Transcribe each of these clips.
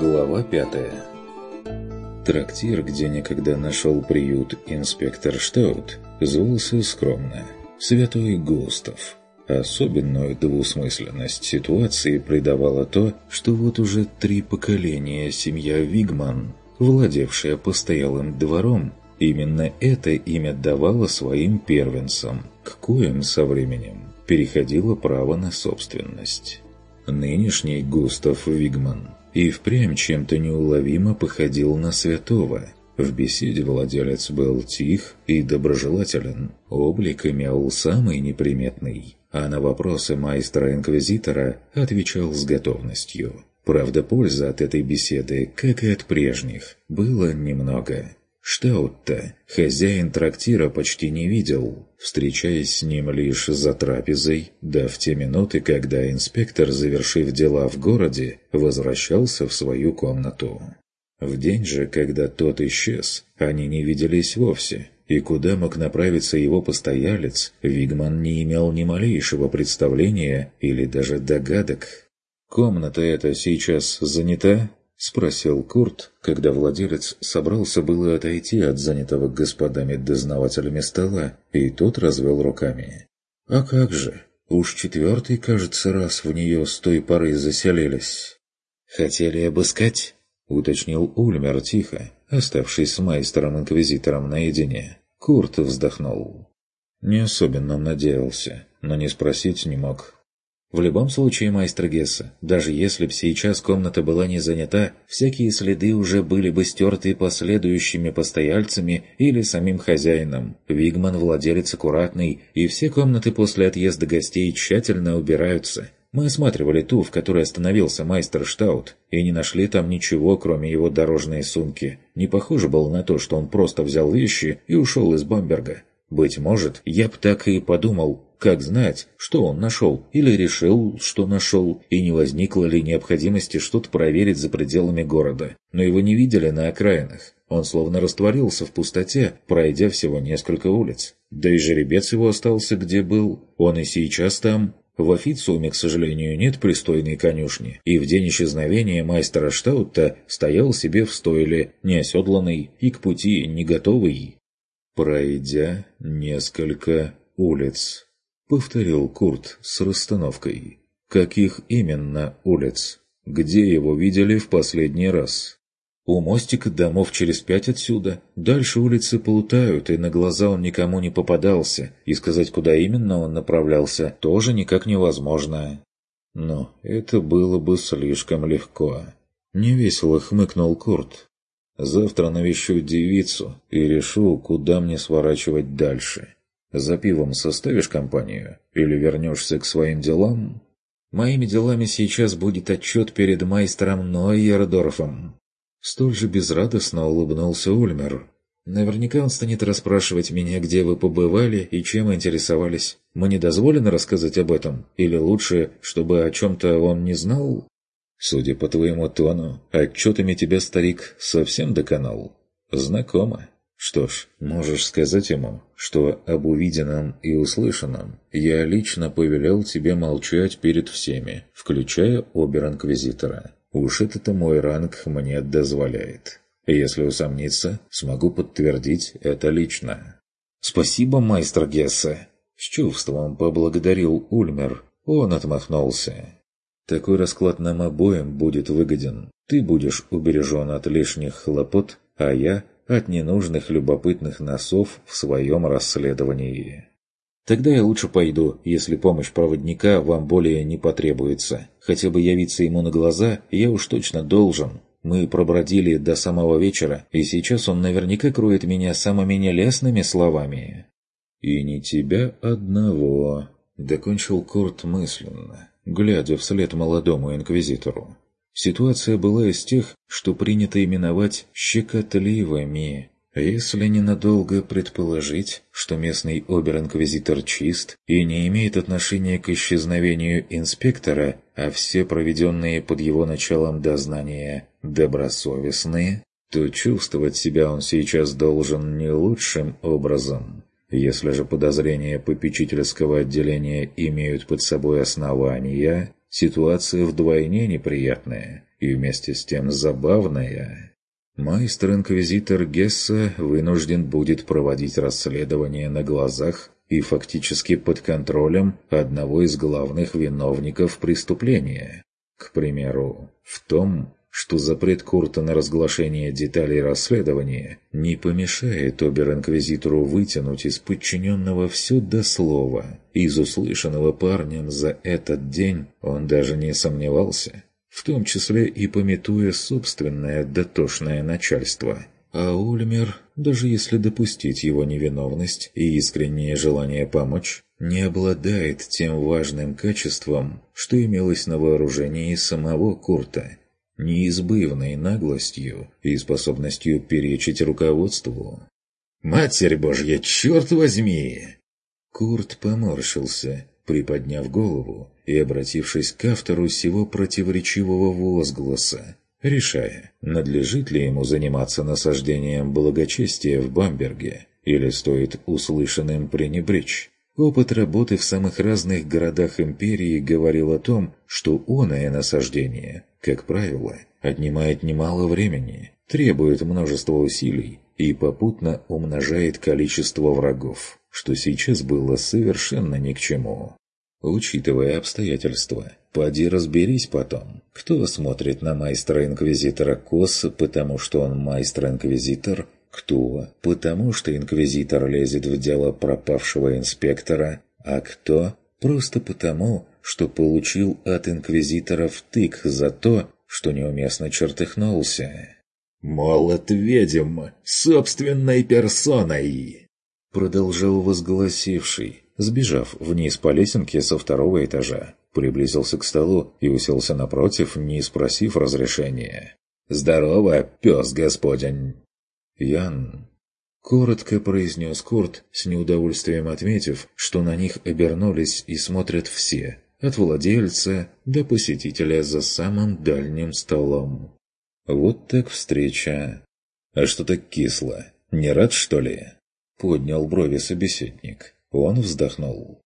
Глава пятая Трактир, где некогда нашел приют инспектор Штаут, звался скромно «Святой Густав». Особенную двусмысленность ситуации придавало то, что вот уже три поколения семья Вигман, владевшая постоялым двором, именно это имя давала своим первенцам, к коим со временем переходило право на собственность. Нынешний Густав Вигман и впрямь чем-то неуловимо походил на святого. В беседе владелец был тих и доброжелателен, облик имел самый неприметный, а на вопросы майстра-инквизитора отвечал с готовностью. Правда, пользы от этой беседы, как и от прежних, было немного. Штаутта хозяин трактира почти не видел, встречаясь с ним лишь за трапезой, да в те минуты, когда инспектор, завершив дела в городе, возвращался в свою комнату. В день же, когда тот исчез, они не виделись вовсе, и куда мог направиться его постоялец, Вигман не имел ни малейшего представления или даже догадок. «Комната эта сейчас занята?» — спросил Курт, когда владелец собрался было отойти от занятого господами-дознавателями стола, и тот развел руками. «А как же? Уж четвертый, кажется, раз в нее с той поры заселились». «Хотели обыскать?» — уточнил Ульмер тихо, оставшись с майстером-инквизитором наедине. Курт вздохнул. «Не особенно надеялся, но не спросить не мог. В любом случае, майстер Гесса, даже если б сейчас комната была не занята, всякие следы уже были бы стерты последующими постояльцами или самим хозяином. Вигман владелец аккуратный, и все комнаты после отъезда гостей тщательно убираются. Мы осматривали ту, в которой остановился майстер Штаут, и не нашли там ничего, кроме его дорожной сумки. Не похоже было на то, что он просто взял вещи и ушел из Бамберга. Быть может, я б так и подумал, как знать, что он нашел, или решил, что нашел, и не возникло ли необходимости что-то проверить за пределами города. Но его не видели на окраинах. Он словно растворился в пустоте, пройдя всего несколько улиц. Да и жеребец его остался где был. Он и сейчас там. В официуме, к сожалению, нет пристойной конюшни, и в день исчезновения мастера Штаутта стоял себе в стойле, неоседланный и к пути не готовый. Пройдя несколько улиц. — повторил Курт с расстановкой. «Каких именно улиц? Где его видели в последний раз?» «У мостика домов через пять отсюда. Дальше улицы плутают, и на глаза он никому не попадался, и сказать, куда именно он направлялся, тоже никак невозможно». «Но это было бы слишком легко». Невесело хмыкнул Курт. «Завтра навещу девицу и решу, куда мне сворачивать дальше». За пивом составишь компанию? Или вернешься к своим делам? Моими делами сейчас будет отчет перед майстером Нойердорфом. Столь же безрадостно улыбнулся Ульмер. Наверняка он станет расспрашивать меня, где вы побывали и чем интересовались. Мне дозволено рассказать об этом? Или лучше, чтобы о чем-то он не знал? Судя по твоему тону, отчетами тебя, старик, совсем доконал. Знакомо. Что ж, можешь сказать ему, что об увиденном и услышанном я лично повелел тебе молчать перед всеми, включая обер-инквизитора. Уж это мой ранг мне дозволяет. Если усомниться, смогу подтвердить это лично. «Спасибо, майстер Гессе!» С чувством поблагодарил Ульмер. Он отмахнулся. «Такой расклад нам обоим будет выгоден. Ты будешь убережен от лишних хлопот, а я от ненужных любопытных носов в своем расследовании. Тогда я лучше пойду, если помощь проводника вам более не потребуется. Хотя бы явиться ему на глаза я уж точно должен. Мы пробродили до самого вечера, и сейчас он наверняка кроет меня самыми нелестными словами. «И не тебя одного», — докончил Корт мысленно, глядя вслед молодому инквизитору. Ситуация была из тех, что принято именовать «щекотливыми», если ненадолго предположить, что местный обер-инквизитор чист и не имеет отношения к исчезновению инспектора, а все проведенные под его началом дознания добросовестные, то чувствовать себя он сейчас должен не лучшим образом. Если же подозрения попечительского отделения имеют под собой основания, ситуация вдвойне неприятная и вместе с тем забавная. Майстер-инквизитор Гесса вынужден будет проводить расследование на глазах и фактически под контролем одного из главных виновников преступления. К примеру, в том, что запрет Курта на разглашение деталей расследования не помешает обер-инквизитору вытянуть из подчиненного все до слова. Из услышанного парнем за этот день он даже не сомневался, в том числе и пометуя собственное дотошное начальство – а Ульмер, даже если допустить его невиновность и искреннее желание помочь, не обладает тем важным качеством, что имелось на вооружении самого Курта, неизбывной наглостью и способностью перечить руководству. «Матерь Божья, черт возьми!» Курт поморщился, приподняв голову и обратившись к автору сего противоречивого возгласа, решая, надлежит ли ему заниматься насаждением благочестия в Бамберге или стоит услышанным пренебречь. Опыт работы в самых разных городах империи говорил о том, что оное насаждение, как правило, отнимает немало времени, требует множества усилий и попутно умножает количество врагов, что сейчас было совершенно ни к чему. Учитывая обстоятельства, поди разберись потом, кто смотрит на майстра-инквизитора косо, потому что он майстр-инквизитор, кто, потому что инквизитор лезет в дело пропавшего инспектора, а кто просто потому, что получил от инквизитора втык за то, что неуместно чертыхнулся. «Молот ведьм! Собственной персоной!» Продолжал возгласивший, сбежав вниз по лесенке со второго этажа, приблизился к столу и уселся напротив, не спросив разрешения. «Здорово, пес господень!» «Ян!» Коротко произнес Курт, с неудовольствием отметив, что на них обернулись и смотрят все, от владельца до посетителя за самым дальним столом. «Вот так встреча!» «А что так кисло? Не рад, что ли?» Поднял брови собеседник. Он вздохнул.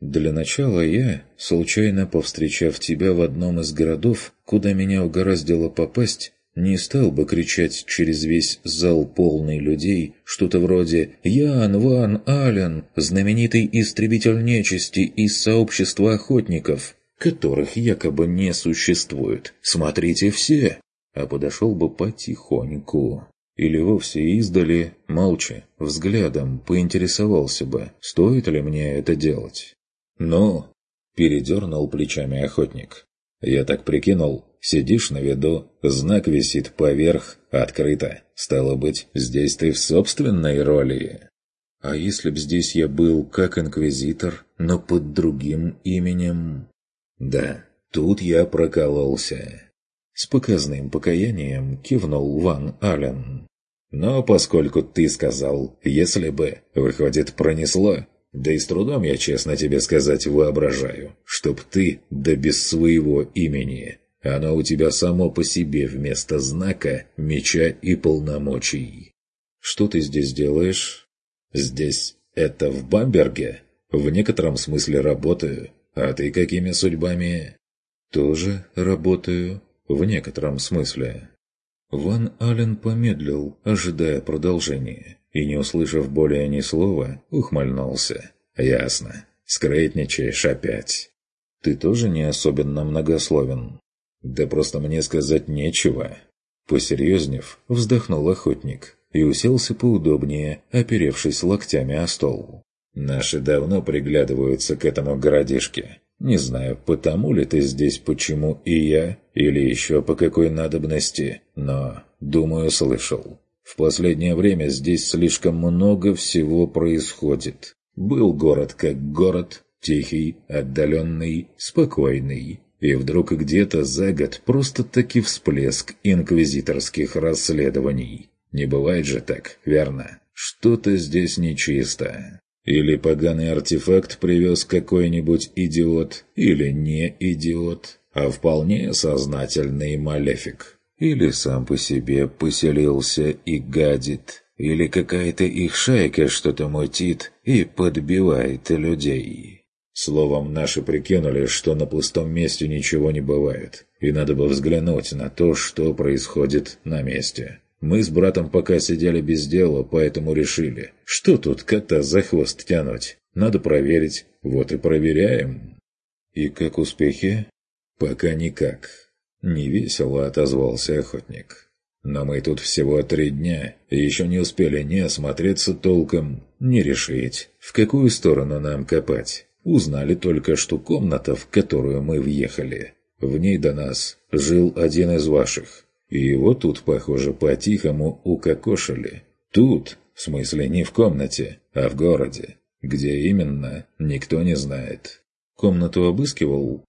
«Для начала я, случайно повстречав тебя в одном из городов, куда меня угораздило попасть, не стал бы кричать через весь зал полный людей что-то вроде «Ян Ван Ален, знаменитый истребитель нечисти из сообщества охотников», которых якобы не существует. Смотрите все!» А подошел бы потихоньку. Или вовсе издали, молча, взглядом поинтересовался бы, стоит ли мне это делать. «Ну?» – передернул плечами охотник. «Я так прикинул, сидишь на виду, знак висит поверх, открыто. Стало быть, здесь ты в собственной роли». «А если б здесь я был как инквизитор, но под другим именем?» «Да, тут я прокололся». С показным покаянием кивнул Ван Ален. Но поскольку ты сказал «если бы», выходит, пронесло, да и с трудом я, честно тебе сказать, воображаю, чтоб ты, да без своего имени, оно у тебя само по себе вместо знака, меча и полномочий. Что ты здесь делаешь? Здесь это в Бамберге? В некотором смысле работаю. А ты какими судьбами? Тоже работаю. В некотором смысле. Ван Ален помедлил, ожидая продолжения, и, не услышав более ни слова, ухмыльнулся. «Ясно. Скрытничаешь опять. Ты тоже не особенно многословен?» «Да просто мне сказать нечего». Посерьезнев, вздохнул охотник и уселся поудобнее, оперевшись локтями о стол. «Наши давно приглядываются к этому городишке. Не знаю, потому ли ты здесь, почему и я, или еще по какой надобности, но, думаю, слышал. В последнее время здесь слишком много всего происходит. Был город как город, тихий, отдаленный, спокойный. И вдруг где-то за год просто-таки всплеск инквизиторских расследований. Не бывает же так, верно? Что-то здесь нечисто. Или поганый артефакт привез какой-нибудь идиот, или не идиот, а вполне сознательный малефик. Или сам по себе поселился и гадит, Или какая-то их шайка что-то мутит и подбивает людей. Словом, наши прикинули, что на пустом месте ничего не бывает, и надо бы взглянуть на то, что происходит на месте. Мы с братом пока сидели без дела, поэтому решили, что тут кота за хвост тянуть. Надо проверить, вот и проверяем. И как успехи? Пока никак. Невесело отозвался охотник. Но мы тут всего три дня, и еще не успели ни осмотреться толком, ни решить, в какую сторону нам копать. Узнали только, что комната, в которую мы въехали, в ней до нас жил один из ваших, и его тут, похоже, по-тихому укокошили. Тут, в смысле не в комнате, а в городе. Где именно, никто не знает. Комнату обыскивал?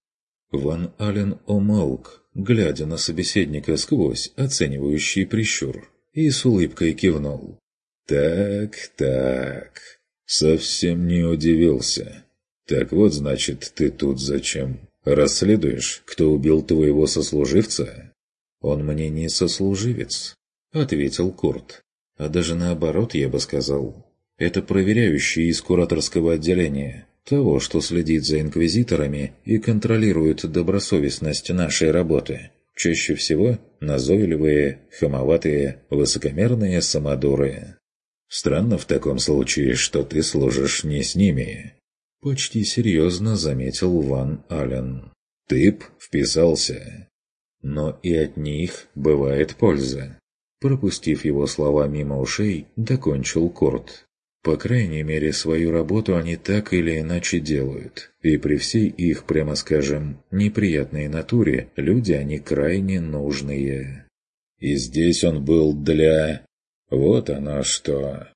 Ван Ален умолк, глядя на собеседника сквозь оценивающий прищур, и с улыбкой кивнул. «Так, так, совсем не удивился. Так вот, значит, ты тут зачем? Расследуешь, кто убил твоего сослуживца?» «Он мне не сослуживец», — ответил Курт. «А даже наоборот, я бы сказал. Это проверяющий из кураторского отделения, того, что следит за инквизиторами и контролирует добросовестность нашей работы. Чаще всего назойливые, хамоватые, высокомерные самодуры. Странно в таком случае, что ты служишь не с ними». Почти серьезно заметил Ван Ален. «Тып вписался. Но и от них бывает польза. Пропустив его слова мимо ушей, докончил Корт. По крайней мере, свою работу они так или иначе делают. И при всей их, прямо скажем, неприятной натуре, люди они крайне нужные. И здесь он был для... Вот оно что...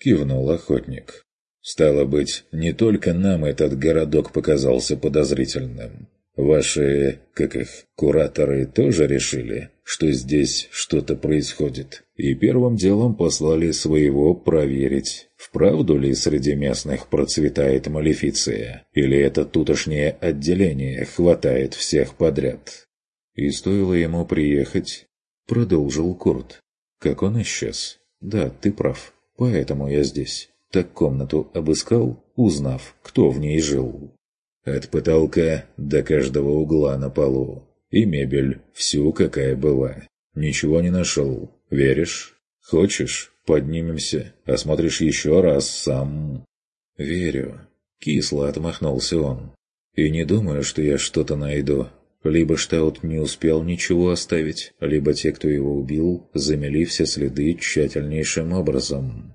Кивнул охотник. Стало быть, не только нам этот городок показался подозрительным. Ваши, как их, кураторы тоже решили, что здесь что-то происходит, и первым делом послали своего проверить, вправду ли среди местных процветает малефиция, или это тутошнее отделение хватает всех подряд. И стоило ему приехать, продолжил Курт. Как он исчез? Да, ты прав, поэтому я здесь. Так комнату обыскал, узнав, кто в ней жил. От потолка до каждого угла на полу. И мебель, всю какая была. Ничего не нашел. Веришь? Хочешь? Поднимемся, осмотришь еще раз сам. Верю. Кисло отмахнулся он. И не думаю, что я что-то найду. Либо Штаут не успел ничего оставить, либо те, кто его убил, замели все следы тщательнейшим образом.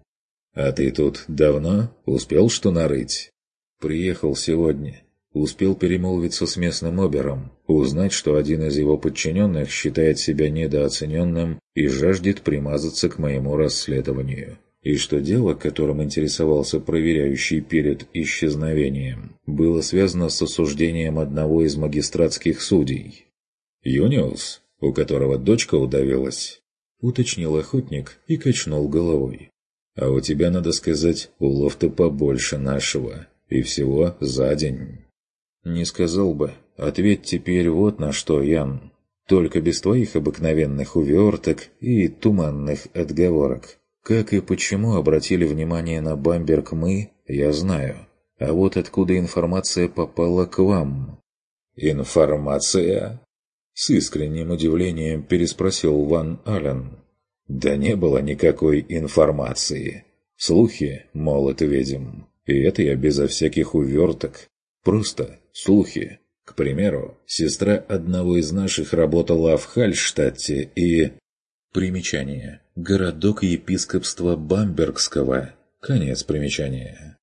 «А ты тут давно? Успел что нарыть?» «Приехал сегодня. Успел перемолвиться с местным обером, узнать, что один из его подчиненных считает себя недооцененным и жаждет примазаться к моему расследованию, и что дело, которым интересовался проверяющий перед исчезновением, было связано с осуждением одного из магистратских судей. «Юниус, у которого дочка удавилась?» — уточнил охотник и качнул головой. «А у тебя, надо сказать, улов-то побольше нашего, и всего за день». «Не сказал бы. Ответь теперь вот на что, Ян. Только без твоих обыкновенных уверток и туманных отговорок. Как и почему обратили внимание на Бамберг мы, я знаю. А вот откуда информация попала к вам?» «Информация?» С искренним удивлением переспросил Ван Аллен. «Да не было никакой информации. Слухи, мол, это ведьм. И это я безо всяких уверток. Просто слухи. К примеру, сестра одного из наших работала в Хальштадте и... Примечание. Городок епископства Бамбергского. Конец примечания.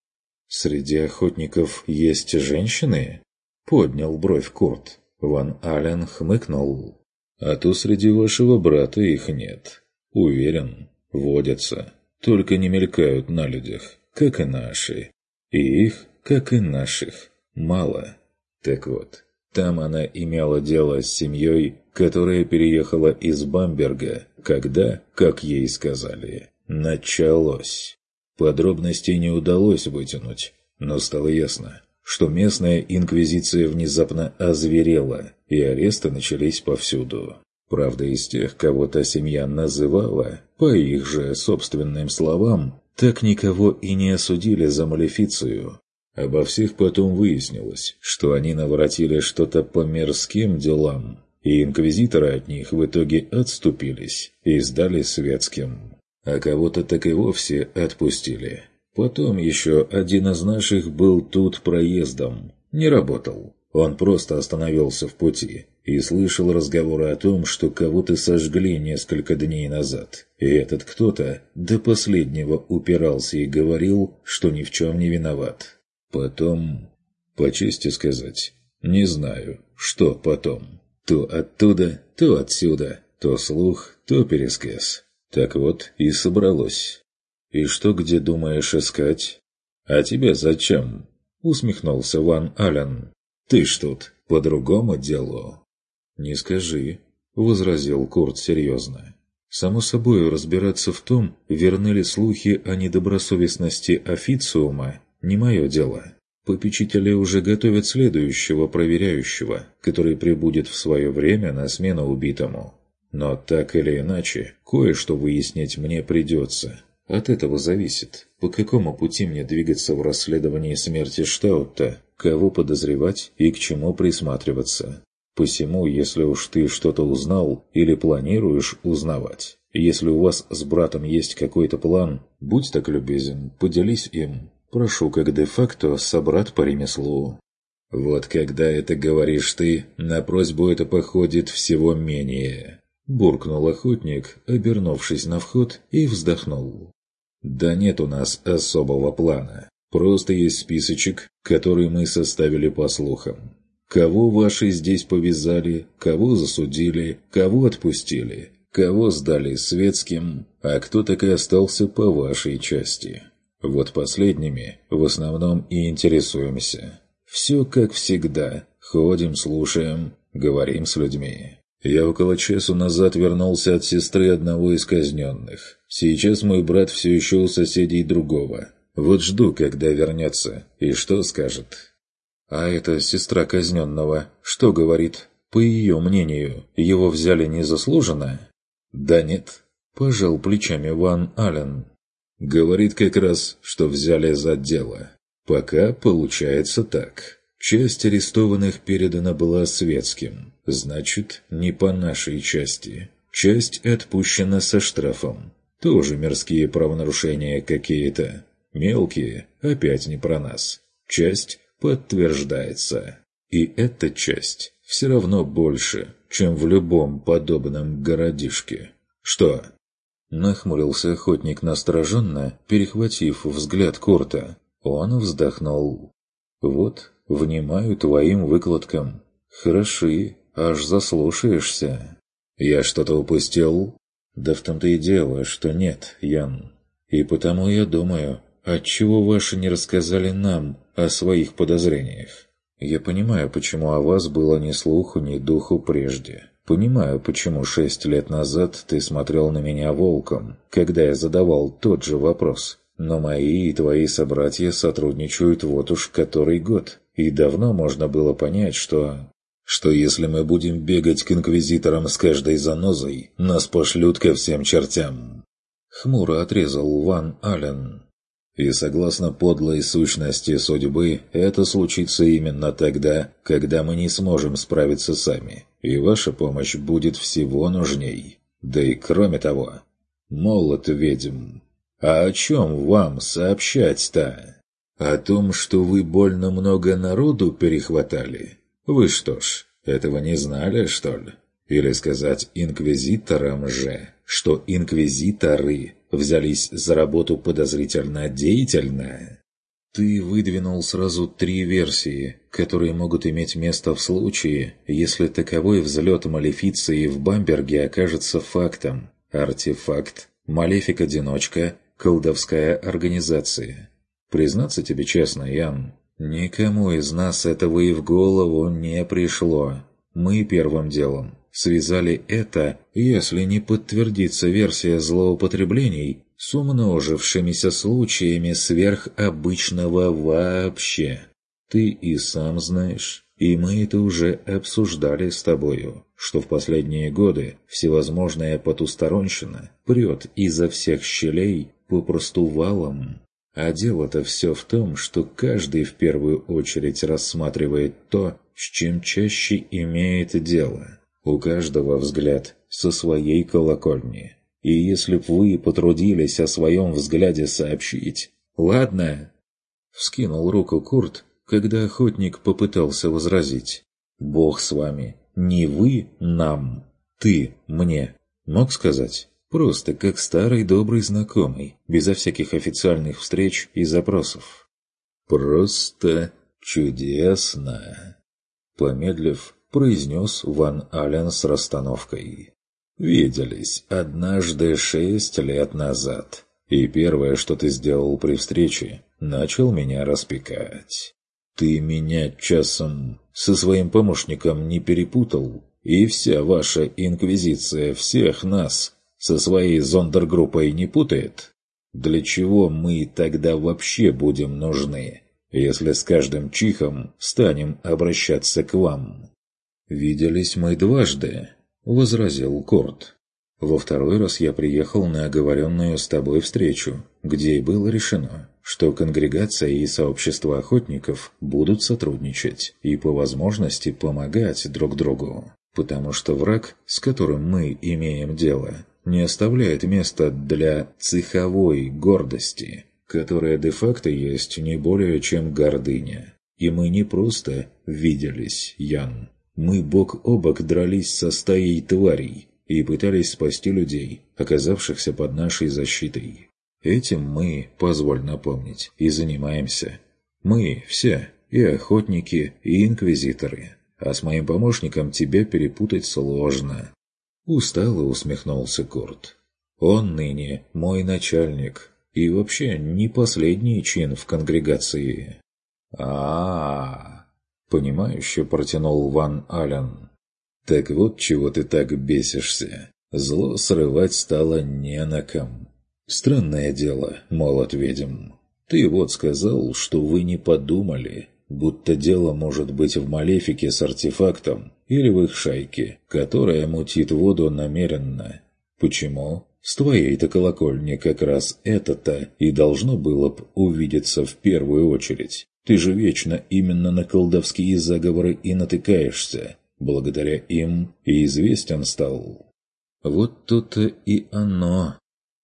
«Среди охотников есть женщины?» Поднял бровь Курт. Ван Ален хмыкнул. «А то среди вашего брата их нет. Уверен, водятся. Только не мелькают на людях, как и наши. И их, как и наших мало. Так вот, там она имела дело с семьей, которая переехала из Бамберга, когда, как ей сказали, началось. Подробностей не удалось вытянуть, но стало ясно, что местная инквизиция внезапно озверела, и аресты начались повсюду. Правда, из тех, кого та семья называла, по их же собственным словам, так никого и не осудили за малефицию. Обо всех потом выяснилось, что они наворотили что-то по мирским делам, и инквизиторы от них в итоге отступились и сдали светским. А кого-то так и вовсе отпустили. Потом еще один из наших был тут проездом. Не работал. Он просто остановился в пути и слышал разговоры о том, что кого-то сожгли несколько дней назад. И этот кто-то до последнего упирался и говорил, что ни в чем не виноват. Потом, по чести сказать, не знаю, что потом. То оттуда, то отсюда, то слух, то пересказ. Так вот и собралось. «И что где думаешь искать?» «А тебе зачем?» — усмехнулся Ван Ален. «Ты ж тут по другому делу». «Не скажи», — возразил Курт серьезно. «Само собой, разбираться в том, верны ли слухи о недобросовестности официума, не мое дело. Попечители уже готовят следующего проверяющего, который прибудет в свое время на смену убитому. Но так или иначе, кое-что выяснить мне придется, от этого зависит, по какому пути мне двигаться в расследовании смерти Штаутта, кого подозревать и к чему присматриваться. Посему, если уж ты что-то узнал или планируешь узнавать, если у вас с братом есть какой-то план, будь так любезен, поделись им. Прошу, как де-факто собрат по ремеслу. Вот когда это говоришь ты, на просьбу это походит всего менее. Буркнул охотник, обернувшись на вход, и вздохнул. Да нет у нас особого плана. Просто есть списочек, который мы составили по слухам. Кого ваши здесь повязали, кого засудили, кого отпустили, кого сдали светским, а кто так и остался по вашей части. Вот последними в основном и интересуемся. Все как всегда. Ходим, слушаем, говорим с людьми. Я около часу назад вернулся от сестры одного из казненных. Сейчас мой брат все еще у соседей другого. Вот жду, когда вернется, и что скажет. А эта сестра казненного, что говорит? По ее мнению, его взяли незаслуженно? Да нет, пожал плечами Ван Аллен. Говорит как раз, что взяли за дело. Пока получается так. Часть арестованных передана была светским, значит, не по нашей части. Часть отпущена со штрафом. Тоже мирские правонарушения какие-то. Мелкие, опять не про нас. Часть подтверждается. И эта часть все равно больше, чем в любом подобном городишке. Что? Нахмурился охотник настороженно, перехватив взгляд Курта. Он вздохнул. Вот Внимаю твоим выкладкам. Хороши, аж заслушаешься. Я что-то упустил? Да в том-то и дело, что нет, Ян. И потому я думаю, отчего ваши не рассказали нам о своих подозрениях. Я понимаю, почему о вас было ни слуху, ни духу прежде. Понимаю, почему шесть лет назад ты смотрел на меня волком, когда я задавал тот же вопрос. Но мои и твои собратья сотрудничают вот уж который год. И давно можно было понять, что... Что если мы будем бегать к инквизиторам с каждой занозой, нас пошлют ко всем чертям. Хмуро отрезал Ван Ален. И согласно подлой сущности судьбы, это случится именно тогда, когда мы не сможем справиться сами, и ваша помощь будет всего нужней. Да и кроме того, молот ведьм. А о чем вам сообщать-то? О том, что вы больно много народу перехватали? Вы что ж, этого не знали, что ли? Или сказать инквизиторам же, что инквизиторы взялись за работу подозрительно деятельно? Ты выдвинул сразу три версии, которые могут иметь место в случае, если таковой взлет малефиции в Бамберге окажется фактом. Артефакт, малефик-одиночка, колдовская организация. Признаться тебе честно, Ян, никому из нас этого и в голову не пришло. Мы первым делом связали это, если не подтвердится версия злоупотреблений, с умножившимися случаями сверхобычного вообще. Ты и сам знаешь, И мы это уже обсуждали с тобою, что в последние годы всевозможная потусторонщина прет изо всех щелей попросту валом. А дело-то все в том, что каждый в первую очередь рассматривает то, с чем чаще имеет дело. У каждого взгляд со своей колокольни. И если б вы потрудились о своем взгляде сообщить... «Ладно!» Вскинул руку Курт, когда охотник попытался возразить. «Бог с вами! Не вы нам! Ты мне!» Мог сказать? Просто как старый добрый знакомый, безо всяких официальных встреч и запросов. «Просто чудесно!» Помедлив, произнес Ван Ален с расстановкой. «Виделись однажды шесть лет назад, и первое, что ты сделал при встрече, начал меня распекать. Ты меня часом со своим помощником не перепутал, и вся ваша инквизиция всех нас со своей зондергруппой не путает? Для чего мы тогда вообще будем нужны, если с каждым чихом станем обращаться к вам?» «Виделись мы дважды», — возразил Корт. «Во второй раз я приехал на оговоренную с тобой встречу, где и было решено, что конгрегация и сообщество охотников будут сотрудничать и по возможности помогать друг другу, потому что враг, с которым мы имеем дело, не оставляет места для цеховой гордости, которая де-факто есть не более чем гордыня. И мы не просто виделись, Ян. Мы бок о бок дрались со стаей тварей и пытались спасти людей, оказавшихся под нашей защитой. Этим мы, позволь напомнить, и занимаемся. Мы все, и охотники, и инквизиторы. А с моим помощником тебя перепутать сложно. Устало усмехнулся Курт. «Он ныне мой начальник, и вообще не последний чин в конгрегации». А, -а, -а понимающе протянул Ван Ален. «Так вот чего ты так бесишься. Зло срывать стало не на ком. Странное дело, молот ведьм. Ты вот сказал, что вы не подумали, будто дело может быть в малефике с артефактом или в их шайке, которая мутит воду намеренно. Почему? С твоей-то колокольни как раз это-то и должно было б увидеться в первую очередь. Ты же вечно именно на колдовские заговоры и натыкаешься. Благодаря им и известен стал. Вот тут-то и оно.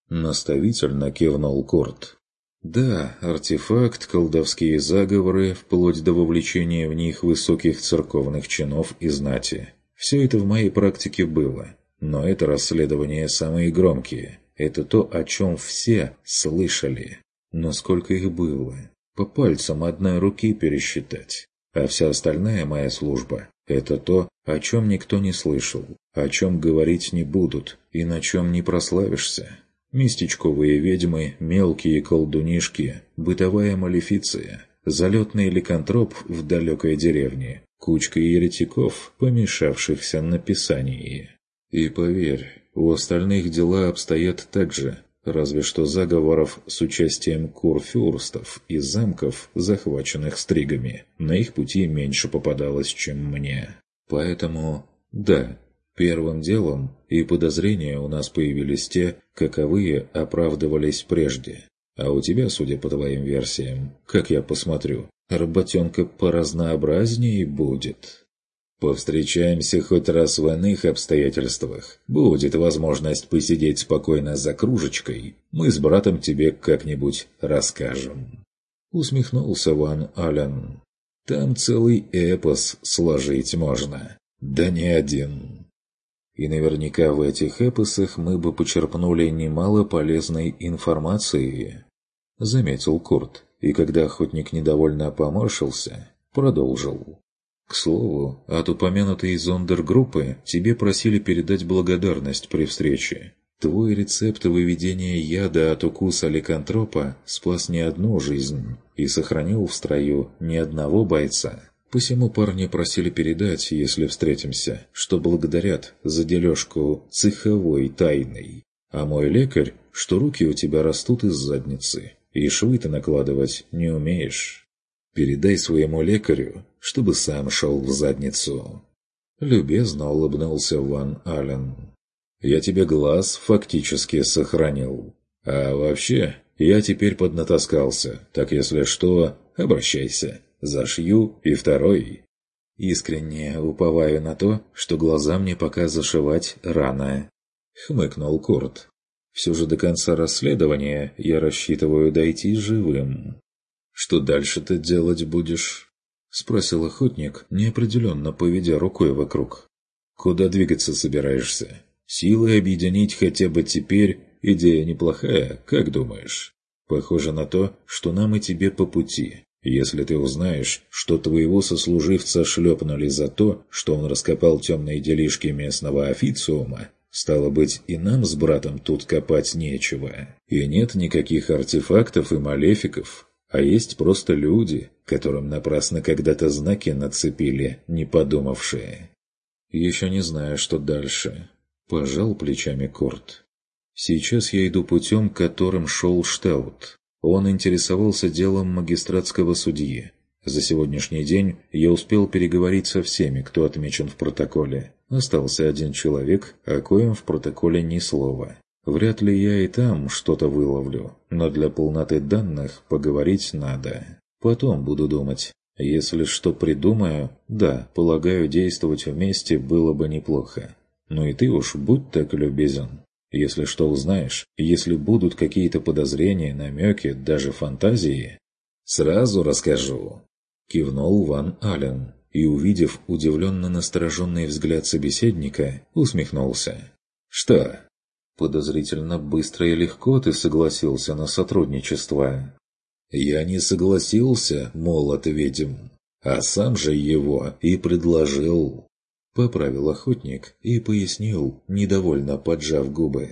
Наставительно кивнул Корт. Да, артефакт, колдовские заговоры, вплоть до вовлечения в них высоких церковных чинов и знати. Все это в моей практике было. Но это расследования самые громкие. Это то, о чем все слышали. Но сколько их было? По пальцам одной руки пересчитать. А вся остальная моя служба – это то, о чем никто не слышал, о чем говорить не будут и на чем не прославишься. Местечковые ведьмы, мелкие колдунишки, бытовая малефиция, залетный ликантроп в далекой деревне, кучка еретиков, помешавшихся на писании. И поверь, у остальных дела обстоят так же, разве что заговоров с участием курфюрстов и замков, захваченных стригами, на их пути меньше попадалось, чем мне. Поэтому, да, Первым делом и подозрения у нас появились те, каковые оправдывались прежде. А у тебя, судя по твоим версиям, как я посмотрю, работенка поразнообразнее будет. Повстречаемся хоть раз в иных обстоятельствах. Будет возможность посидеть спокойно за кружечкой. Мы с братом тебе как-нибудь расскажем. Усмехнулся Ван Ален. Там целый эпос сложить можно. Да не один. И наверняка в этих эпосах мы бы почерпнули немало полезной информации, заметил Курт, и когда охотник недовольно поморщился, продолжил. К слову, от упомянутой зондергруппы тебе просили передать благодарность при встрече. Твой рецепт выведения яда от укуса ликантропа спас не одну жизнь и сохранил в строю ни одного бойца. Посему парни просили передать, если встретимся, что благодарят за дележку цеховой тайной. А мой лекарь, что руки у тебя растут из задницы, и швы ты накладывать не умеешь. Передай своему лекарю, чтобы сам шел в задницу». Любезно улыбнулся Ван Аллен. «Я тебе глаз фактически сохранил. А вообще, я теперь поднатаскался, так если что, обращайся. Зашью и второй». Искренне уповаю на то, что глаза мне пока зашивать рано. Хмыкнул Курт. Все же до конца расследования я рассчитываю дойти живым. «Что дальше-то делать будешь?» — спросил охотник, неопределенно поведя рукой вокруг. «Куда двигаться собираешься? Силы объединить хотя бы теперь идея неплохая, как думаешь? Похоже на то, что нам и тебе по пути. Если ты узнаешь, что твоего сослуживца шлепнули за то, что он раскопал темные делишки местного официума, Стало быть, и нам с братом тут копать нечего. И нет никаких артефактов и малефиков, а есть просто люди, которым напрасно когда-то знаки нацепили, не подумавшие. Еще не знаю, что дальше. Пожал плечами Корт. Сейчас я иду путем, которым шел Штаут. Он интересовался делом магистратского судьи. За сегодняшний день я успел переговорить со всеми, кто отмечен в протоколе. Остался один человек, о коем в протоколе ни слова. Вряд ли я и там что-то выловлю, но для полноты данных поговорить надо. Потом буду думать. Если что придумаю, да, полагаю, действовать вместе было бы неплохо. Ну и ты уж будь так любезен. Если что узнаешь, если будут какие-то подозрения, намеки, даже фантазии, сразу расскажу. Кивнул Ван Ален и, увидев удивленно настороженный взгляд собеседника, усмехнулся. «Что?» «Подозрительно быстро и легко ты согласился на сотрудничество». «Я не согласился, молот ведьм, а сам же его и предложил». Поправил охотник и пояснил, недовольно поджав губы.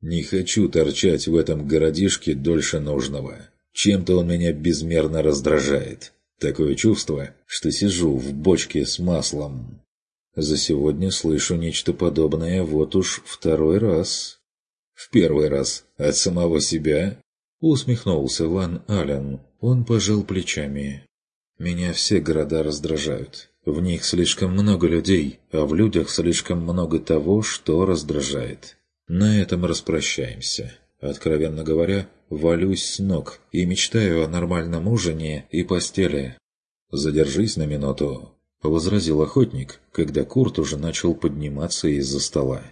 «Не хочу торчать в этом городишке дольше нужного. Чем-то он меня безмерно раздражает. Такое чувство, что сижу в бочке с маслом. За сегодня слышу нечто подобное вот уж второй раз. В первый раз от самого себя усмехнулся Ван Ален. Он пожал плечами. Меня все города раздражают. В них слишком много людей, а в людях слишком много того, что раздражает. На этом распрощаемся. Откровенно говоря, валюсь с ног и мечтаю о нормальном ужине и постели. «Задержись на минуту», — возразил охотник, когда Курт уже начал подниматься из-за стола.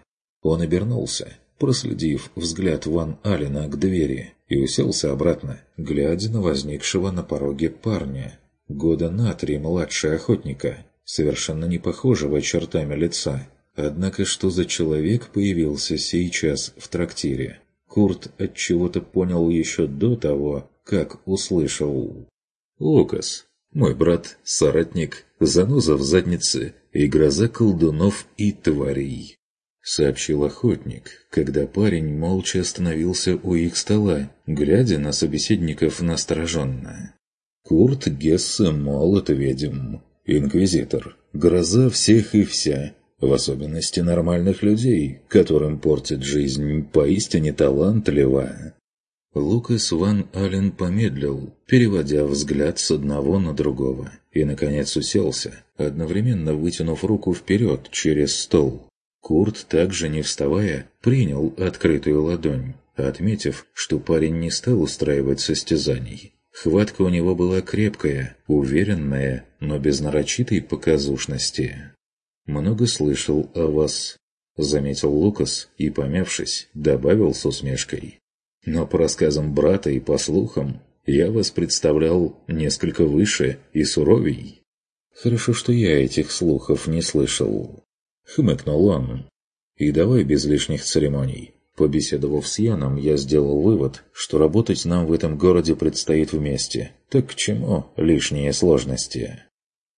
Он обернулся, проследив взгляд Ван Алина к двери, и уселся обратно, глядя на возникшего на пороге парня. Года на три младше охотника, совершенно не похожего чертами лица. Однако что за человек появился сейчас в трактире? Курт от чего-то понял еще до того, как услышал. «Лукас, мой брат, соратник, заноза в заднице и гроза колдунов и тварей», — сообщил охотник, когда парень молча остановился у их стола, глядя на собеседников настороженно. «Курт Гессе молот ведьм, инквизитор, гроза всех и вся, в особенности нормальных людей, которым портит жизнь поистине талантливо. Лукас Ван Аллен помедлил, переводя взгляд с одного на другого, и, наконец, уселся, одновременно вытянув руку вперед через стол. Курт, также не вставая, принял открытую ладонь, отметив, что парень не стал устраивать состязаний. Хватка у него была крепкая, уверенная, но без нарочитой показушности много слышал о вас», — заметил Лукас и, помявшись, добавил с усмешкой. «Но по рассказам брата и по слухам, я вас представлял несколько выше и суровей». «Хорошо, что я этих слухов не слышал», — хмыкнул он. «И давай без лишних церемоний». Побеседовав с Яном, я сделал вывод, что работать нам в этом городе предстоит вместе. Так к чему лишние сложности?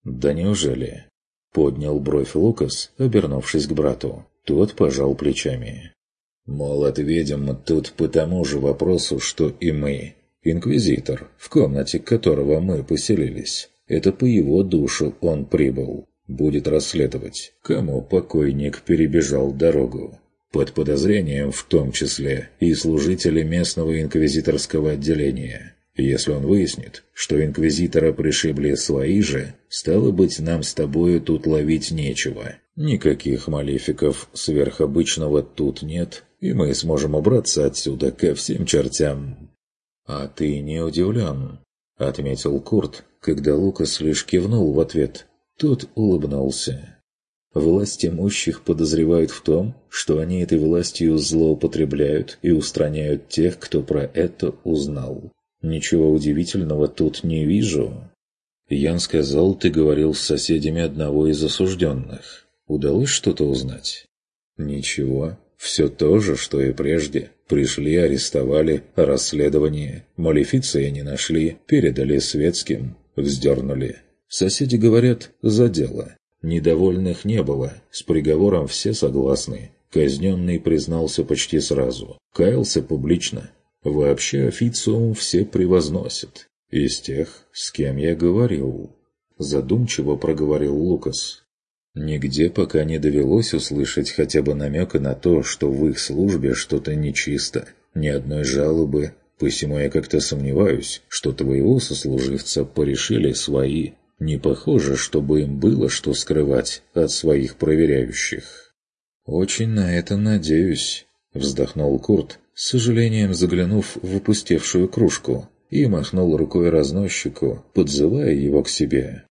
Да неужели? Поднял бровь Лукас, обернувшись к брату. Тот пожал плечами. «Мол, ответим тут по тому же вопросу, что и мы. Инквизитор, в комнате которого мы поселились. Это по его душу он прибыл. Будет расследовать, кому покойник перебежал дорогу. Под подозрением в том числе и служители местного инквизиторского отделения. Если он выяснит, что инквизитора пришибли свои же, стало быть, нам с тобою тут ловить нечего. Никаких малефиков сверхобычного тут нет, и мы сможем убраться отсюда ко всем чертям». «А ты не удивлен?» — отметил Курт, когда Лукас лишь кивнул в ответ. Тот улыбнулся. Власть имущих подозревают в том, что они этой властью злоупотребляют и устраняют тех, кто про это узнал. Ничего удивительного тут не вижу. Ян сказал, ты говорил с соседями одного из осужденных. Удалось что-то узнать? Ничего. Все то же, что и прежде. Пришли, арестовали, расследование. Малефиция не нашли, передали светским, вздернули. Соседи говорят, за дело. Недовольных не было, с приговором все согласны. Казненный признался почти сразу. Каялся публично. Вообще официум все превозносят. Из тех, с кем я говорил. Задумчиво проговорил Лукас. Нигде пока не довелось услышать хотя бы намека на то, что в их службе что-то нечисто. Ни одной жалобы. Посему я как-то сомневаюсь, что твоего сослуживца порешили свои не похоже, чтобы им было что скрывать от своих проверяющих. «Очень на это надеюсь», — вздохнул Курт, с сожалением заглянув в опустевшую кружку, и махнул рукой разносчику, подзывая его к себе.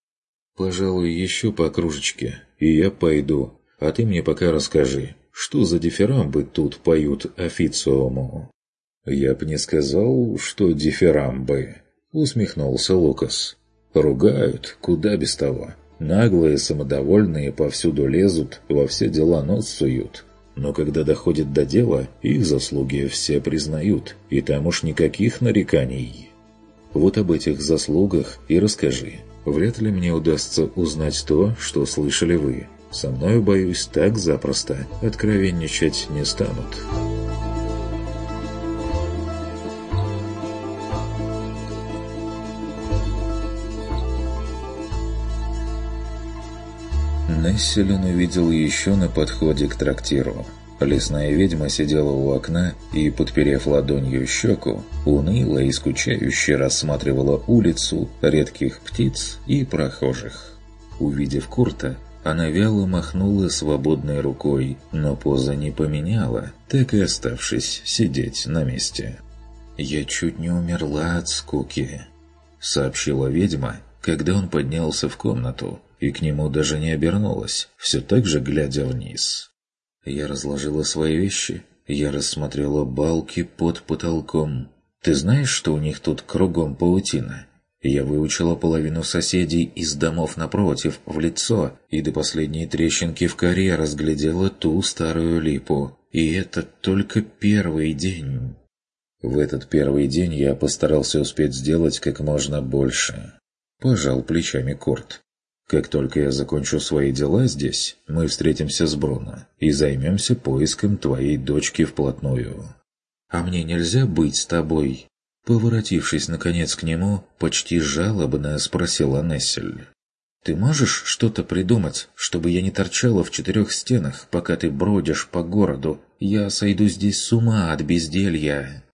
«Пожалуй, еще по кружечке, и я пойду, а ты мне пока расскажи, что за дифирамбы тут поют официуму?» «Я б не сказал, что дифирамбы», — усмехнулся Лукас. Ругают, куда без того. Наглые, самодовольные повсюду лезут, во все дела нос суют. Но когда доходит до дела, их заслуги все признают, и там уж никаких нареканий. Вот об этих заслугах и расскажи. Вряд ли мне удастся узнать то, что слышали вы. Со мною, боюсь, так запросто откровенничать не станут». Несселин увидел еще на подходе к трактиру. Лесная ведьма сидела у окна и, подперев ладонью щеку, уныло и скучающе рассматривала улицу, редких птиц и прохожих. Увидев Курта, она вяло махнула свободной рукой, но поза не поменяла, так и оставшись сидеть на месте. «Я чуть не умерла от скуки», — сообщила ведьма, когда он поднялся в комнату, и к нему даже не обернулась, все так же глядя вниз. Я разложила свои вещи, я рассмотрела балки под потолком. Ты знаешь, что у них тут кругом паутина? Я выучила половину соседей из домов напротив в лицо и до последней трещинки в коре разглядела ту старую липу. И это только первый день. В этот первый день я постарался успеть сделать как можно больше. Пожал плечами Курт. Как только я закончу свои дела здесь, мы встретимся с Бруно и займемся поиском твоей дочки вплотную. А мне нельзя быть с тобой?» Поворотившись, наконец, к нему, почти жалобно спросила Нессель. «Ты можешь что-то придумать, чтобы я не торчала в четырех стенах, пока ты бродишь по городу? Я сойду здесь с ума от безделья».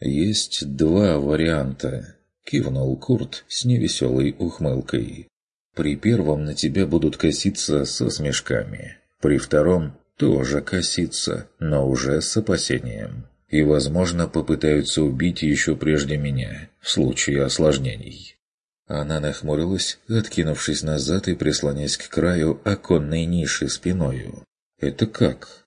«Есть два варианта», — кивнул Курт с невеселой ухмылкой. При первом на тебя будут коситься со смешками. При втором тоже коситься, но уже с опасением. И, возможно, попытаются убить еще прежде меня, в случае осложнений. Она нахмурилась, откинувшись назад и прислонясь к краю оконной ниши спиною. «Это как?»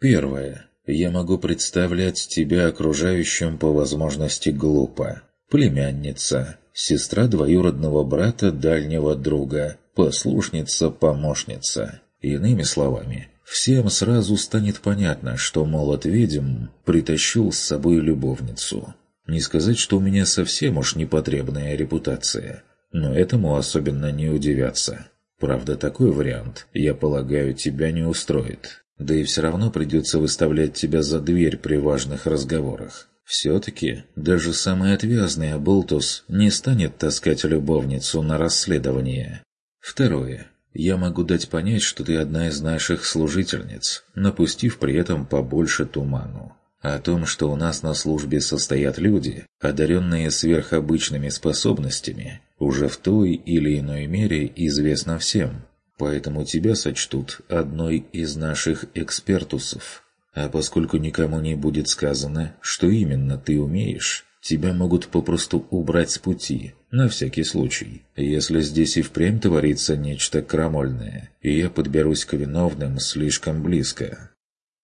«Первое. Я могу представлять тебя окружающим по возможности глупо. Племянница, сестра двоюродного брата дальнего друга, послушница-помощница. Иными словами, всем сразу станет понятно, что молот ведьм притащил с собой любовницу. Не сказать, что у меня совсем уж непотребная репутация, но этому особенно не удивятся. Правда, такой вариант, я полагаю, тебя не устроит. Да и все равно придется выставлять тебя за дверь при важных разговорах. Все-таки даже самый отвязный Абултус не станет таскать любовницу на расследование. Второе. Я могу дать понять, что ты одна из наших служительниц, напустив при этом побольше туману. О том, что у нас на службе состоят люди, одаренные сверхобычными способностями, уже в той или иной мере известно всем. Поэтому тебя сочтут одной из наших экспертусов. А поскольку никому не будет сказано, что именно ты умеешь, тебя могут попросту убрать с пути, на всякий случай. Если здесь и впрямь творится нечто крамольное, и я подберусь к виновным слишком близко.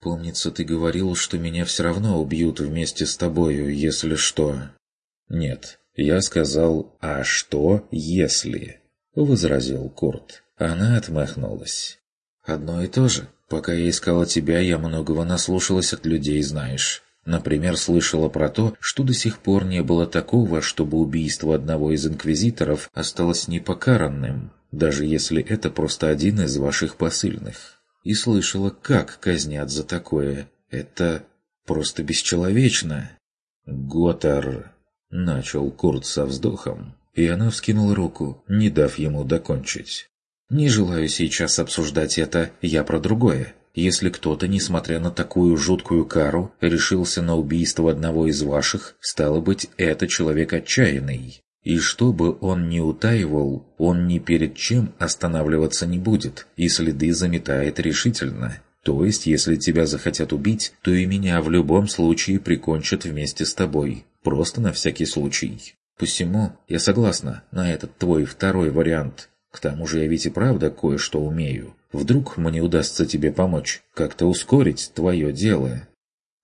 Помнится, ты говорил, что меня все равно убьют вместе с тобою, если что. Нет, я сказал «а что, если?» — возразил Курт. Она отмахнулась. «Одно и то же. Пока я искала тебя, я многого наслушалась от людей, знаешь. Например, слышала про то, что до сих пор не было такого, чтобы убийство одного из инквизиторов осталось непокаранным, даже если это просто один из ваших посыльных и слышала, как казнят за такое. Это просто бесчеловечно. «Готар!» — начал Курт со вздохом, и она вскинула руку, не дав ему докончить. «Не желаю сейчас обсуждать это, я про другое. Если кто-то, несмотря на такую жуткую кару, решился на убийство одного из ваших, стало быть, это человек отчаянный. И что бы он ни утаивал, он ни перед чем останавливаться не будет, и следы заметает решительно. То есть, если тебя захотят убить, то и меня в любом случае прикончат вместе с тобой. Просто на всякий случай. Посему я согласна на этот твой второй вариант. К тому же я ведь и правда кое-что умею. Вдруг мне удастся тебе помочь, как-то ускорить твое дело.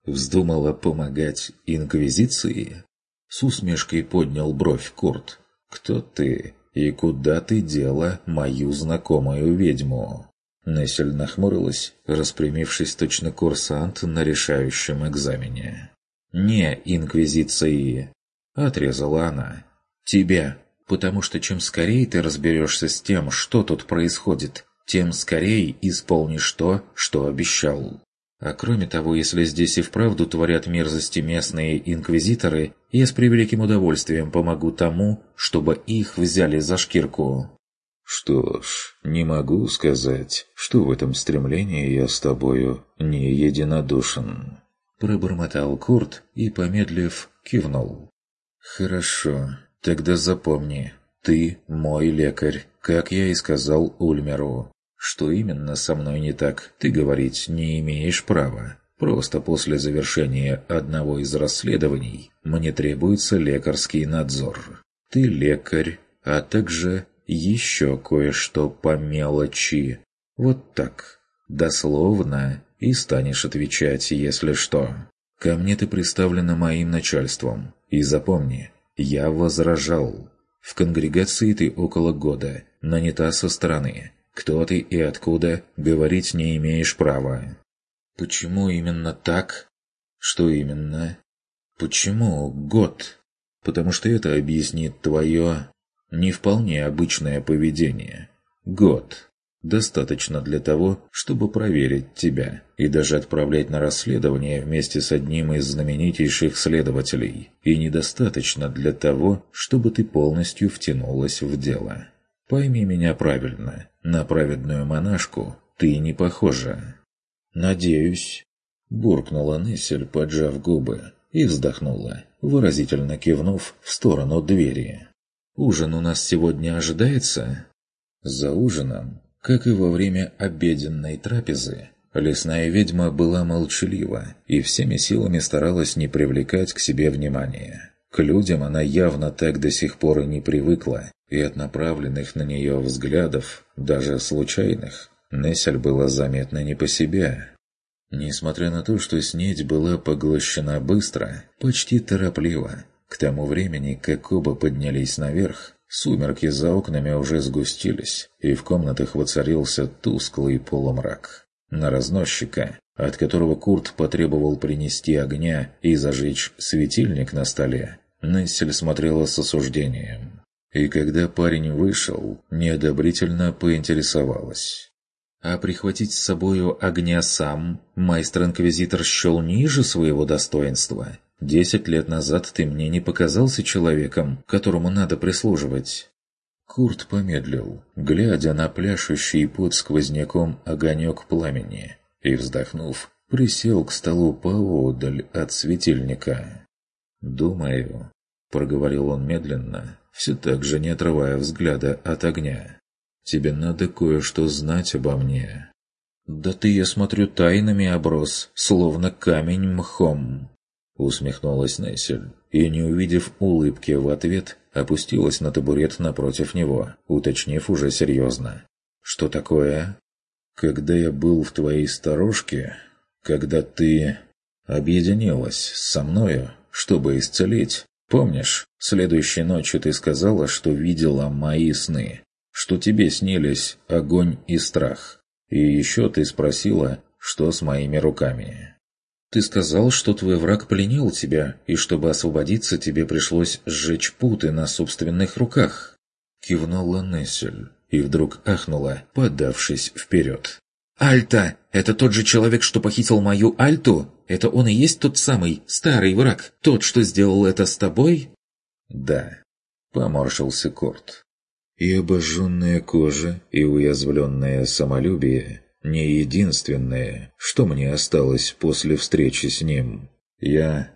Вздумала помогать Инквизиции? С усмешкой поднял бровь Курт. «Кто ты? И куда ты дела мою знакомую ведьму?» Нессель нахмурилась, распрямившись точно курсант на решающем экзамене. «Не инквизиции!» — отрезала она. «Тебя, потому что чем скорее ты разберешься с тем, что тут происходит, тем скорее исполнишь то, что обещал». А кроме того, если здесь и вправду творят мерзости местные инквизиторы, я с превеликим удовольствием помогу тому, чтобы их взяли за шкирку. Что ж, не могу сказать, что в этом стремлении я с тобою не единодушен. Пробормотал Курт и, помедлив, кивнул. Хорошо, тогда запомни, ты мой лекарь, как я и сказал Ульмеру. Что именно со мной не так, ты говорить не имеешь права. Просто после завершения одного из расследований мне требуется лекарский надзор. Ты лекарь, а также еще кое-что по мелочи. Вот так. Дословно. И станешь отвечать, если что. Ко мне ты представлена моим начальством. И запомни, я возражал. В конгрегации ты около года, нанята со стороны. Кто ты и откуда, говорить не имеешь права. Почему именно так? Что именно? Почему год? Потому что это объяснит твое не вполне обычное поведение. Год. Достаточно для того, чтобы проверить тебя и даже отправлять на расследование вместе с одним из знаменитейших следователей. И недостаточно для того, чтобы ты полностью втянулась в дело. Пойми меня правильно, на праведную монашку ты не похожа. «Надеюсь», — буркнула Нессель, поджав губы, и вздохнула, выразительно кивнув в сторону двери. «Ужин у нас сегодня ожидается?» За ужином, как и во время обеденной трапезы, лесная ведьма была молчалива и всеми силами старалась не привлекать к себе внимания. К людям она явно так до сих пор и не привыкла, и от направленных на нее взглядов, даже случайных, Нессель была заметна не по себе. Несмотря на то, что снедь была поглощена быстро, почти торопливо, к тому времени, как оба поднялись наверх, сумерки за окнами уже сгустились, и в комнатах воцарился тусклый полумрак. На разносчика, от которого Курт потребовал принести огня и зажечь светильник на столе, Нессель смотрела с осуждением. И когда парень вышел, неодобрительно поинтересовалась. А прихватить с собою огня сам майстер-инквизитор счел ниже своего достоинства. Десять лет назад ты мне не показался человеком, которому надо прислуживать. Курт помедлил, глядя на пляшущий под сквозняком огонек пламени, и, вздохнув, присел к столу поодаль от светильника. «Думаю», — проговорил он медленно, все так же не отрывая взгляда от огня. «Тебе надо кое-что знать обо мне». «Да ты, я смотрю, тайнами оброс, словно камень мхом», — усмехнулась Нессель, и, не увидев улыбки в ответ, опустилась на табурет напротив него, уточнив уже серьезно. «Что такое?» «Когда я был в твоей сторожке, когда ты объединилась со мною, чтобы исцелить, помнишь, следующей ночью ты сказала, что видела мои сны, что тебе снились огонь и страх, и еще ты спросила, что с моими руками». Ты сказал, что твой враг пленил тебя, и чтобы освободиться, тебе пришлось сжечь путы на собственных руках. Кивнула Нессель и вдруг ахнула, подавшись вперед. «Альта! Это тот же человек, что похитил мою Альту? Это он и есть тот самый старый враг? Тот, что сделал это с тобой?» «Да», — поморщился Корт. И обожженная кожа, и уязвленное самолюбие не единственное, что мне осталось после встречи с ним. Я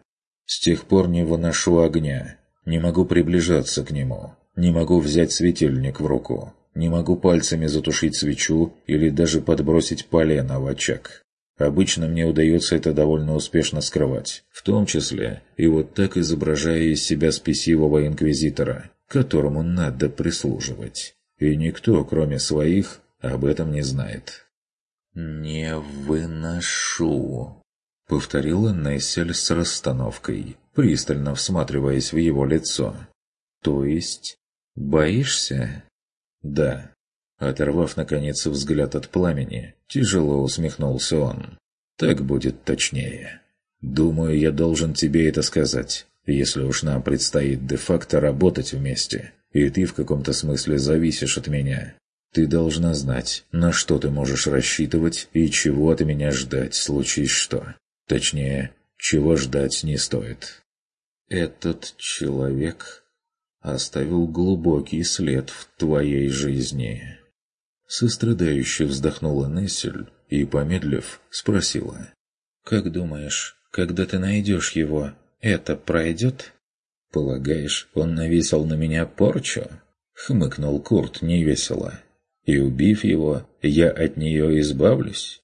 с тех пор не выношу огня, не могу приближаться к нему, не могу взять светильник в руку, не могу пальцами затушить свечу или даже подбросить полено в очаг. Обычно мне удается это довольно успешно скрывать, в том числе и вот так изображая из себя спесивого инквизитора, которому надо прислуживать. И никто, кроме своих, об этом не знает. «Не выношу», — повторила Нессель с расстановкой, пристально всматриваясь в его лицо. «То есть, боишься?» «Да». Оторвав, наконец, взгляд от пламени, тяжело усмехнулся он. «Так будет точнее. Думаю, я должен тебе это сказать, если уж нам предстоит де-факто работать вместе, и ты в каком-то смысле зависишь от меня. Ты должна знать, на что ты можешь рассчитывать и чего от меня ждать, случись что. Точнее, чего ждать не стоит. Этот человек оставил глубокий след в твоей жизни. Сострадающе вздохнула Нессель и, помедлив, спросила. «Как думаешь, когда ты найдешь его, это пройдет?» «Полагаешь, он навесил на меня порчу?» — хмыкнул Курт невесело. И убив его, я от нее избавлюсь?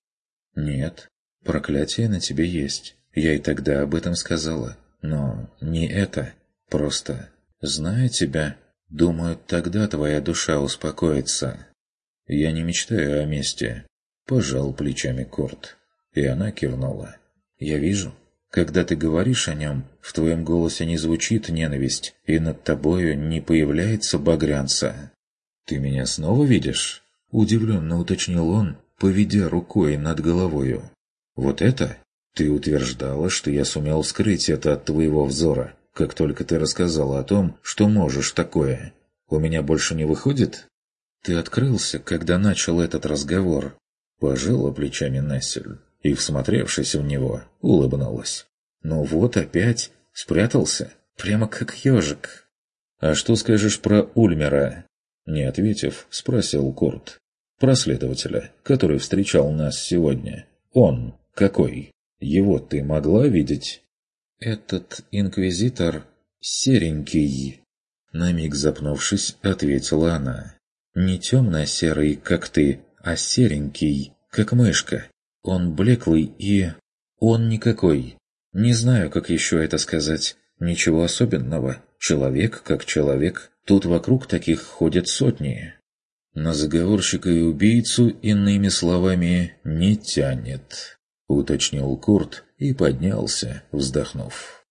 Нет, проклятие на тебе есть. Я и тогда об этом сказала. Но не это. Просто, зная тебя, думаю, тогда твоя душа успокоится. Я не мечтаю о мести. Пожал плечами Курт. И она кивнула. Я вижу. Когда ты говоришь о нем, в твоем голосе не звучит ненависть, и над тобою не появляется багрянца. «Ты меня снова видишь?» – удивленно уточнил он, поведя рукой над головою. «Вот это? Ты утверждала, что я сумел скрыть это от твоего взора, как только ты рассказала о том, что можешь такое. У меня больше не выходит?» «Ты открылся, когда начал этот разговор», – пожала плечами Нессель и, всмотревшись в него, улыбнулась. «Ну вот опять спрятался, прямо как ежик». «А что скажешь про Ульмера?» Не ответив, спросил Курт. Про следователя, который встречал нас сегодня. Он какой? Его ты могла видеть? Этот инквизитор серенький. На миг запнувшись, ответила она. Не темно-серый, как ты, а серенький, как мышка. Он блеклый и... Он никакой. Не знаю, как еще это сказать. Ничего особенного. Человек как человек. Тут вокруг таких ходят сотни. На заговорщика и убийцу, иными словами, не тянет, уточнил Курт и поднялся, вздохнув.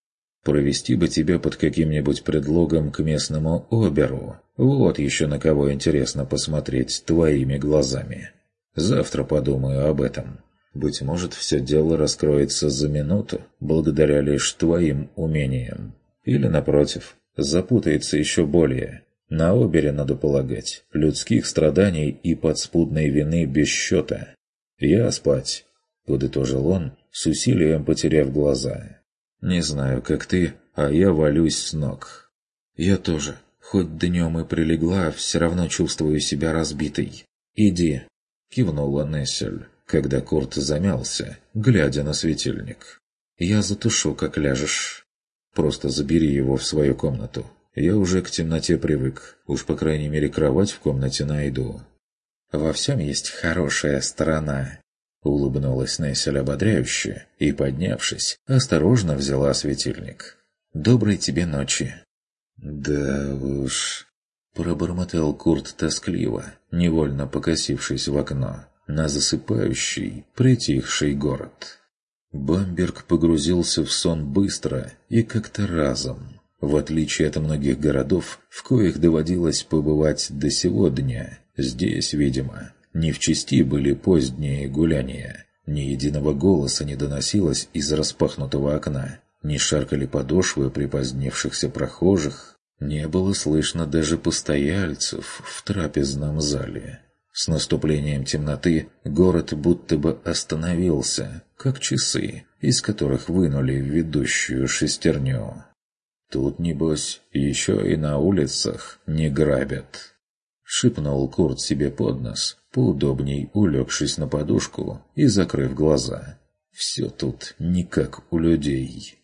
Провести бы тебя под каким-нибудь предлогом к местному оберу. Вот еще на кого интересно посмотреть твоими глазами. Завтра подумаю об этом. Быть может, все дело раскроется за минуту, благодаря лишь твоим умениям. Или, напротив, запутается еще более. На обере, надо полагать, людских страданий и подспудной вины без счета. «Я спать», — подытожил он, с усилием потеряв глаза. «Не знаю, как ты, а я валюсь с ног». «Я тоже. Хоть днем и прилегла, все равно чувствую себя разбитой. Иди», — кивнула Нессель, когда Курт замялся, глядя на светильник. «Я затушу, как ляжешь. Просто забери его в свою комнату. Я уже к темноте привык. Уж, по крайней мере, кровать в комнате найду». «Во всем есть хорошая сторона», — улыбнулась Нессель ободряюще и, поднявшись, осторожно взяла светильник. «Доброй тебе ночи». «Да уж...» — пробормотал Курт тоскливо, невольно покосившись в окно на засыпающий, притихший город. Бамберг погрузился в сон быстро и как-то разом. В отличие от многих городов, в коих доводилось побывать до сего дня, здесь, видимо, не в чести были поздние гуляния. Ни единого голоса не доносилось из распахнутого окна, не шаркали подошвы припозднившихся прохожих, не было слышно даже постояльцев в трапезном зале. С наступлением темноты город будто бы остановился, как часы, из которых вынули ведущую шестерню. Тут, небось, еще и на улицах не грабят. Шипнул Курт себе под нос, поудобней улегшись на подушку и закрыв глаза. Все тут не как у людей.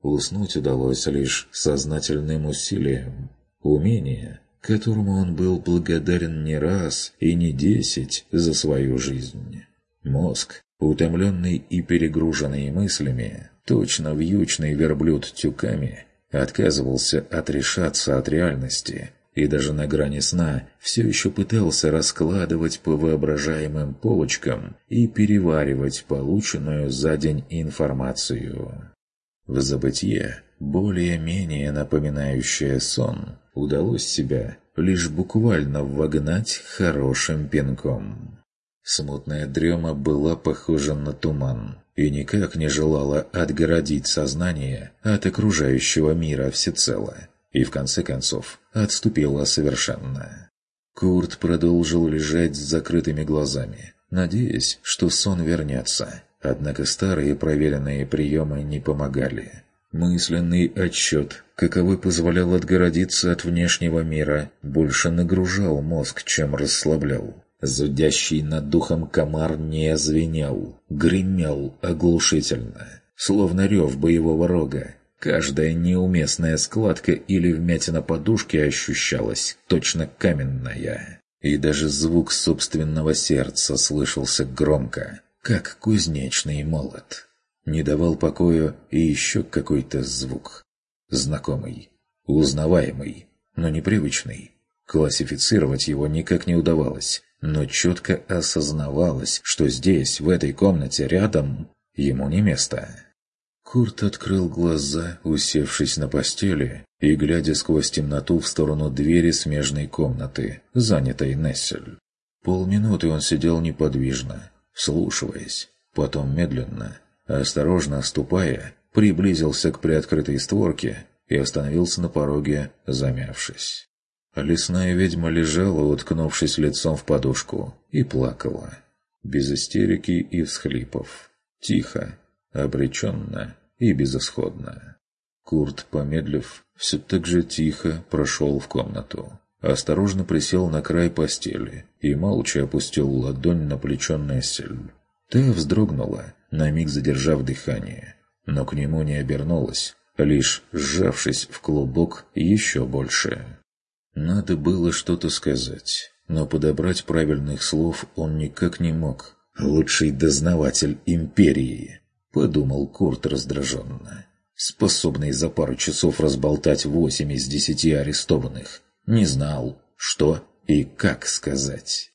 Уснуть удалось лишь сознательным усилием. Умение, которому он был благодарен не раз и не десять за свою жизнь. Мозг, утомленный и перегруженный мыслями, точно вьючный верблюд тюками, отказывался отрешаться от реальности и даже на грани сна все еще пытался раскладывать по воображаемым полочкам и переваривать полученную за день информацию. В забытье, более-менее напоминающее сон, удалось себя лишь буквально вогнать хорошим пинком. Смутная дрема была похожа на туман и никак не желала отгородить сознание от окружающего мира всецело, и в конце концов отступила совершенно. Курт продолжил лежать с закрытыми глазами, надеясь, что сон вернется, однако старые проверенные приемы не помогали. Мысленный отчет, каковой позволял отгородиться от внешнего мира, больше нагружал мозг, чем расслаблял. Зудящий над духом комар не звенел, гремел оглушительно, словно рев боевого рога. Каждая неуместная складка или вмятина подушки ощущалась точно каменная. И даже звук собственного сердца слышался громко, как кузнечный молот. Не давал покоя и еще какой-то звук. Знакомый, узнаваемый, но непривычный. Классифицировать его никак не удавалось, но четко осознавалось, что здесь, в этой комнате рядом, ему не место. Курт открыл глаза, усевшись на постели и глядя сквозь темноту в сторону двери смежной комнаты, занятой Нессель. Полминуты он сидел неподвижно, вслушиваясь, потом медленно, осторожно ступая, приблизился к приоткрытой створке и остановился на пороге, замявшись. Лесная ведьма лежала, уткнувшись лицом в подушку, и плакала. Без истерики и всхлипов. Тихо, обреченно и безысходно. Курт, помедлив, все так же тихо прошел в комнату. Осторожно присел на край постели и молча опустил ладонь на плечо Нессель. Та вздрогнула, на миг задержав дыхание, но к нему не обернулась, лишь сжавшись в клубок еще больше. Надо было что-то сказать, но подобрать правильных слов он никак не мог. «Лучший дознаватель Империи», — подумал Курт раздраженно, способный за пару часов разболтать восемь из десяти арестованных. Не знал, что и как сказать.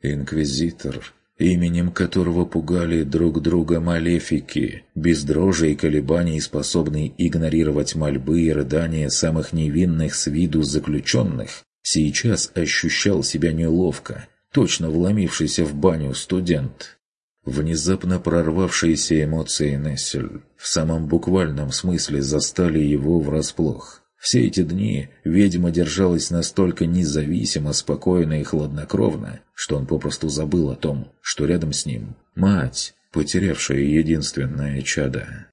Инквизитор именем которого пугали друг друга малефики, без дрожи и колебаний способные игнорировать мольбы и рыдания самых невинных с виду заключенных, сейчас ощущал себя неловко, точно вломившийся в баню студент. Внезапно прорвавшиеся эмоции Нессель в самом буквальном смысле застали его врасплох. Все эти дни ведьма держалась настолько независимо, спокойно и хладнокровно, что он попросту забыл о том, что рядом с ним мать, потерявшая единственное чадо.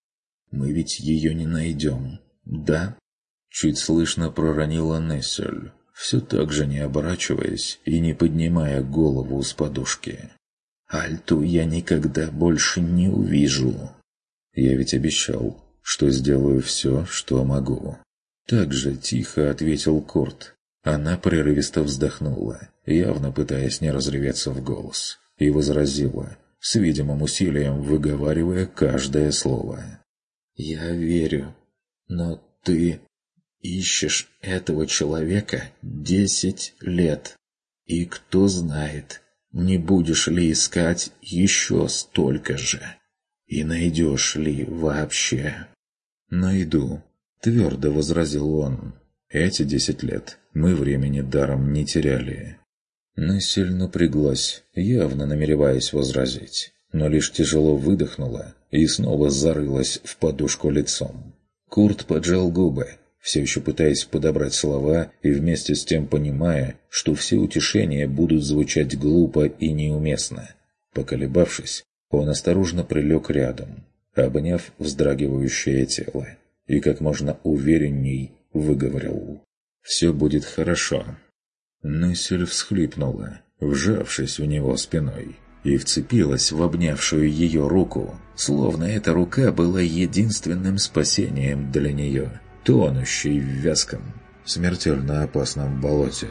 «Мы ведь ее не найдем, да?» Чуть слышно проронила Нессель, все так же не оборачиваясь и не поднимая голову с подушки. Альту я никогда больше не увижу. Я ведь обещал, что сделаю все, что могу. Так же тихо ответил Курт. Она прерывисто вздохнула, явно пытаясь не разреветься в голос, и возразила, с видимым усилием выговаривая каждое слово. «Я верю, но ты ищешь этого человека десять лет, и кто знает, не будешь ли искать еще столько же, и найдешь ли вообще?» «Найду», — твердо возразил он. «Эти десять лет мы времени даром не теряли». Нессель напряглась, явно намереваясь возразить, но лишь тяжело выдохнула и снова зарылась в подушку лицом. Курт поджал губы, все еще пытаясь подобрать слова и вместе с тем понимая, что все утешения будут звучать глупо и неуместно. Поколебавшись, он осторожно прилег рядом, обняв вздрагивающее тело, и как можно уверенней выговорил «Все будет хорошо». Нессель всхлипнула, вжавшись в него спиной, и вцепилась в обнявшую ее руку, словно эта рука была единственным спасением для нее, тонущей в вязком, смертельно опасном болоте.